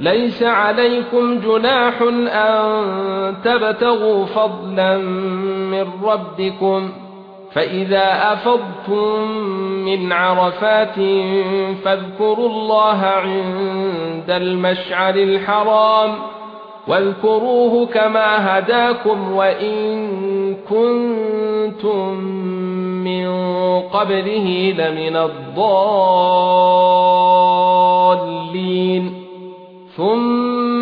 ليس عليكم جناح أن تبتغوا فضلا من ربكم فإذا أفضتم من عرفات فاذكروا الله عند المشعر الحرام واذكروه كما هداكم وإن كنتم من قبله لمن الضالين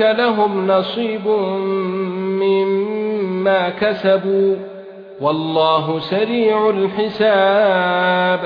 لهم نصيب مما كسبوا والله سريع الحساب